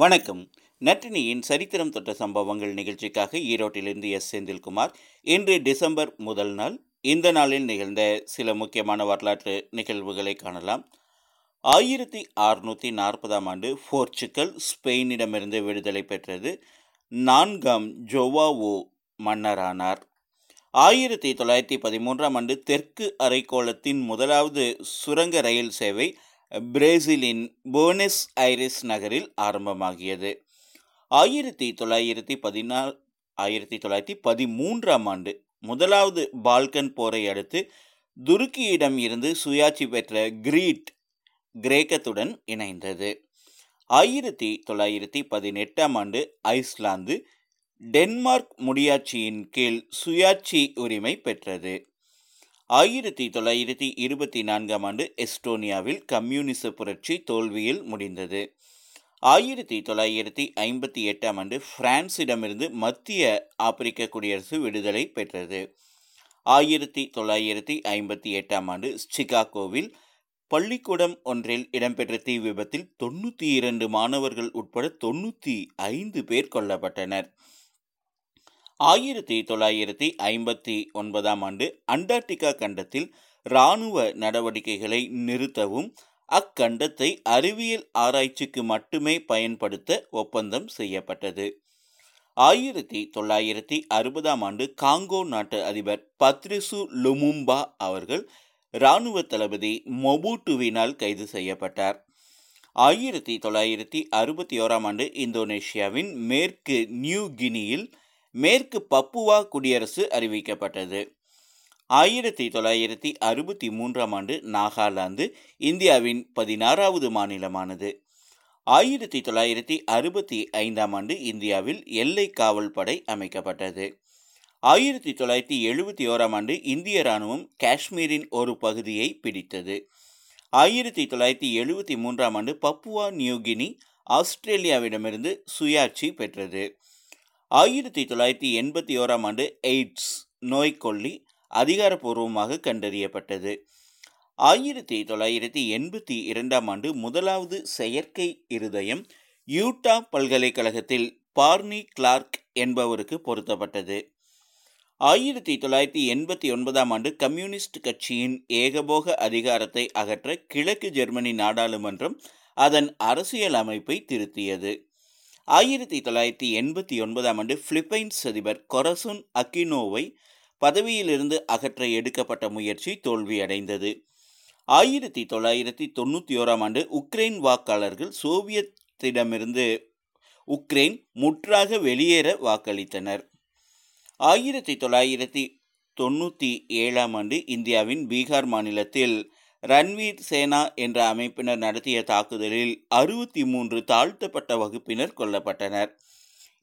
வணக்கம். நற்றினியின் சரித்திரம் தொட்ட சம்பவங்கள் நிகழ்ச்சிக்காக ஈரோட்டிலிருந்து எஸ். செந்தில்குமார். இன்று டிசம்பர் முதல் நாள் இந்த நாளில் நிகழ்ந்த சில முக்கியமான வரலாற்று நிகழ்வுகளை காணலாம். ஆயிரத்தி அறுநூற்றி நாற்பதாம் ஆண்டு போர்ச்சுக்கல் ஸ்பெயினிடமிருந்து விடுதலை பெற்றது நான்காம் ஜோவாவோ மன்னரானார். ஆயிரத்தி தொள்ளாயிரத்தி பதிமூன்றாம் ஆண்டு தெற்கு அரைக்கோளத்தின் முதலாவது சுரங்க ரயில் சேவை பிரேசிலின் போனஸ் ஐரிஸ் நகரில் ஆரம்பமாகியது. ஆயிரத்தி தொள்ளாயிரத்தி பதினாலு ஆயிரத்தி தொள்ளாயிரத்தி பதிமூன்றாம் ஆண்டு முதலாவது பால்கன் போரை அடுத்து துருக்கியிடம் இருந்து சுயாட்சி பெற்ற கிரீட் கிரேக்கத்துடன் இணைந்தது. ஆயிரத்தி தொள்ளாயிரத்தி பதினெட்டாம் ஆண்டு ஐஸ்லாந்து டென்மார்க் முடியாட்சியின் கீழ் சுயாட்சி உரிமை பெற்றது. ஆயிரத்தி தொள்ளாயிரத்தி இருபத்தி நான்காம் ஆண்டு எஸ்டோனியாவில் கம்யூனிச புரட்சி தோல்வியில் முடிந்தது. ஆயிரத்தி தொள்ளாயிரத்தி ஐம்பத்தி எட்டாம் ஆண்டு பிரான்சிடமிருந்து மத்திய ஆப்பிரிக்க குடியரசு விடுதலை பெற்றது. ஆயிரத்தி தொள்ளாயிரத்தி ஐம்பத்தி எட்டாம் ஆண்டு சிகாகோவில் பள்ளிக்கூடம் ஒன்றில் இடம்பெற்ற தீ விபத்தில் தொண்ணூற்றி இரண்டு மாணவர்கள் உட்பட தொண்ணூற்றி ஐந்து பேர் கொல்லப்பட்டனர். ஆயிரத்தி தொள்ளாயிரத்தி ஐம்பத்தி ஒன்பதாம் ஆண்டு அண்டார்டிகா கண்டத்தில் இராணுவ நடவடிக்கைகளை நிறுத்தவும் அக்கண்டத்தை அறிவியல் ஆராய்ச்சிக்கு மட்டுமே பயன்படுத்த ஒப்பந்தம் செய்யப்பட்டது. ஆயிரத்தி தொள்ளாயிரத்தி அறுபதாம் ஆண்டு காங்கோ நாட்டு அதிபர் பத்ரிசு லுமும்பா அவர்கள் இராணுவ தளபதி மொபூட்டுவினால் கைது செய்யப்பட்டார். ஆயிரத்தி தொள்ளாயிரத்தி அறுபத்தி ஓராம் ஆண்டு இந்தோனேஷியாவின் மேற்கு நியூ கினியில் மேற்கு பப்புவா குடியரசு அறிவிக்கப்பட்டது. ஆயிரத்தி தொள்ளாயிரத்தி அறுபத்தி மூன்றாம் ஆண்டு நாகாலாந்து இந்தியாவின் பதினாறாவது மாநிலமானது. ஆயிரத்தி தொள்ளாயிரத்தி அறுபத்தி ஐந்தாம் ஆண்டு இந்தியாவில் எல்லை காவல் படை அமைக்கப்பட்டது. ஆயிரத்தி தொள்ளாயிரத்தி எழுபத்தி ஓராம் ஆண்டு இந்திய இராணுவம் காஷ்மீரின் ஒரு பகுதியை பிடித்தது. ஆயிரத்தி தொள்ளாயிரத்தி எழுபத்தி மூன்றாம் ஆண்டு பப்புவா நியூகினி ஆஸ்திரேலியாவிடமிருந்து சுயாட்சி பெற்றது. ஆயிரத்தி தொள்ளாயிரத்தி எண்பத்தி ஓராம் ஆண்டு எய்ட்ஸ் நோய்க்கொல்லி அதிகாரப்பூர்வமாக கண்டறியப்பட்டது. ஆயிரத்தி தொள்ளாயிரத்தி எண்பத்தி இரண்டாம் ஆண்டு முதலாவது செயற்கை இருதயம் யூட்டா பல்கலைக்கழகத்தில் பார்னி கிளார்க் என்பவருக்கு பொருத்தப்பட்டது. ஆயிரத்தி தொள்ளாயிரத்தி எண்பத்தி ஒன்பதாம் ஆண்டு கம்யூனிஸ்ட் கட்சியின் ஏகபோக அதிகாரத்தை அகற்ற கிழக்கு ஜெர்மனி நாடாளுமன்றம் அதன் அரசியல் அமைப்பை திருத்தியது. ஆயிரத்தி தொள்ளாயிரத்தி எண்பத்தி ஒன்பதாம் ஆண்டு பிலிப்பைன்ஸ் அதிபர் கொரசுன் அக்கினோவை பதவியிலிருந்து அகற்ற எடுக்கப்பட்ட முயற்சி தோல்வியடைந்தது. ஆயிரத்தி தொள்ளாயிரத்தி தொண்ணூற்றி ஓராம் ஆண்டு உக்ரைன் வாக்காளர்கள் சோவியத்திடமிருந்து உக்ரைன் முற்றாக வெளியேற வாக்களித்தனர். ஆயிரத்தி தொள்ளாயிரத்தி தொண்ணூற்றி ஏழாம் ஆண்டு இந்தியாவின் பீகார் மாநிலத்தில் ரன்வீர் சேனா என்ற அமைப்பினர் நடத்திய தாக்குதலில் அறுபத்தி மூன்று தாழ்த்தப்பட்ட வகுப்பினர் கொல்லப்பட்டனர்.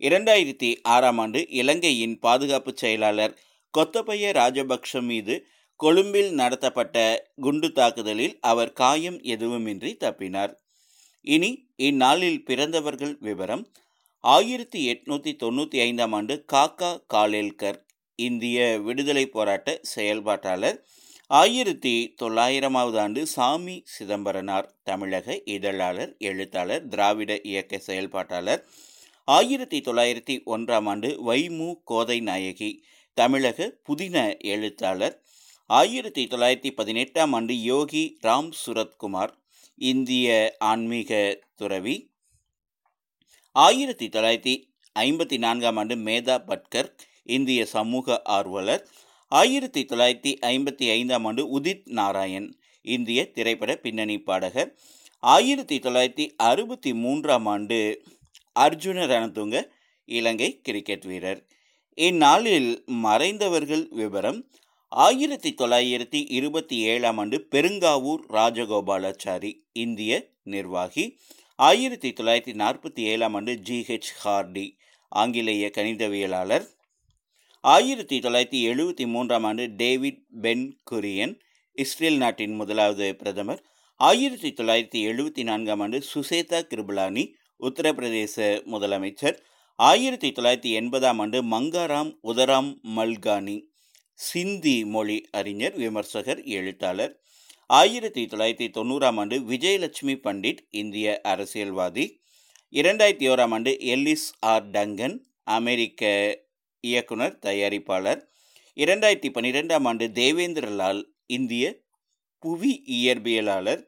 இரண்டாயிரத்தி ஆறாம் ஆண்டு இலங்கையின் பாதுகாப்பு செயலாளர் கொத்தபய ராஜபக்ஷ மீது கொழும்பில் நடத்தப்பட்ட குண்டு தாக்குதலில் அவர் காயம் எதுவுமின்றி தப்பினார். இனி இந்நாளில் பிறந்தவர்கள் விவரம். ஆயிரத்தி எட்நூற்றி தொண்ணூற்றி ஐந்தாம் ஆண்டு காக்கா காலேல்கர் இந்திய விடுதலை போராட்ட செயல்பாட்டாளர் ஆயிரத்தி தொள்ளாயிரமாவது ஆண்டு சாமி சிதம்பரனார் தமிழக இதழாளர் எழுத்தாளர் திராவிட இயக்க செயல்பாட்டாளர். ஆயிரத்தி தொள்ளாயிரத்தி ஒன்றாம் ஆண்டு வைமு கோதை நாயகி தமிழக புதின எழுத்தாளர். ஆயிரத்தி தொள்ளாயிரத்தி பதினெட்டாம் ஆண்டு யோகி ராம் சுரத்குமார் இந்திய ஆன்மீக துறவி. ஆயிரத்தி தொள்ளாயிரத்தி ஐம்பத்தி நான்காம் ஆண்டு மேதா பட்கர் இந்திய சமூக ஆர்வலர். ஆயிரத்தி தொள்ளாயிரத்தி ஐம்பத்தி ஐந்தாம் ஆண்டு உதித் நாராயண் இந்திய திரைப்பட பின்னணி பாடகர். ஆயிரத்தி தொள்ளாயிரத்தி அறுபத்தி மூன்றாம் ஆண்டு அர்ஜுன ரணதுங்க இலங்கை கிரிக்கெட் வீரர். இந்நாளில் மறைந்தவர்கள் விவரம் ஆயிரத்தி தொள்ளாயிரத்தி இருபத்தி ஏழாம் ஆண்டு பெருங்காவூர் ராஜகோபாலாச்சாரி இந்திய நிர்வாகி. ஆயிரத்தி தொள்ளாயிரத்தி நாற்பத்தி ஏழாம் ஆண்டு ஜிஹெச் ஹார்டி ஆங்கிலேய கணிதவியலாளர். ஆயிரத்தி தொள்ளாயிரத்தி எழுபத்தி மூன்றாம் ஆண்டு டேவிட் பென் குரியன் இஸ்ரேல் நாட்டின் முதலாவது பிரதமர். ஆயிரத்தி தொள்ளாயிரத்தி எழுபத்தி நான்காம் ஆண்டு சுசேதா கிருபலானி உத்தரப்பிரதேச முதலமைச்சர். ஆயிரத்தி தொள்ளாயிரத்தி எண்பதாம் ஆண்டு மங்காராம் உதராம் மல்கானி சிந்தி மொழி அறிஞர் விமர்சகர் எழுத்தாளர். ஆயிரத்தி தொள்ளாயிரத்தி தொண்ணூறாம் ஆண்டு விஜயலட்சுமி பண்டிட் இந்திய அரசியல்வாதி. இரண்டாயிரத்தி ஓராம் ஆண்டு எல்லிஸ் ஆர் டங்கன் அமெரிக்க இயக்குனர் தயாரிப்பாளர். இரண்டாயிரத்தி பன்னிரெண்டாம் ஆண்டு தேவேந்திரலால் இந்திய புவி இயற்பியலாளர்.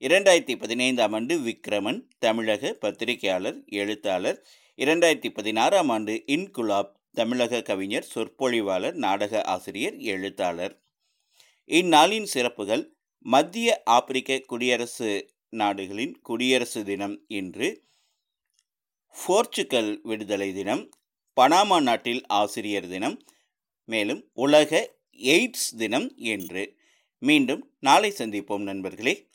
இரண்டாயிரத்தி பதினைந்தாம் ஆண்டு விக்ரமன் தமிழக பத்திரிகையாளர் எழுத்தாளர். இரண்டாயிரத்தி பதினாறாம் ஆண்டு இன்குலாப் தமிழக கவிஞர் சொற்பொழிவாளர் நாடக ஆசிரியர் எழுத்தாளர். இந்நாளின் சிறப்புகள் மத்திய ஆப்பிரிக்க குடியரசு நாடுகளின் குடியரசு தினம் இன்று போர்ச்சுகல் விடுதலை தினம் பனாமா நாட்டில் ஆசிரியர் தினம் மேலும் உலக எய்ட்ஸ் தினம் என்று மீண்டும் நாளை சந்திப்போம் நண்பர்களே.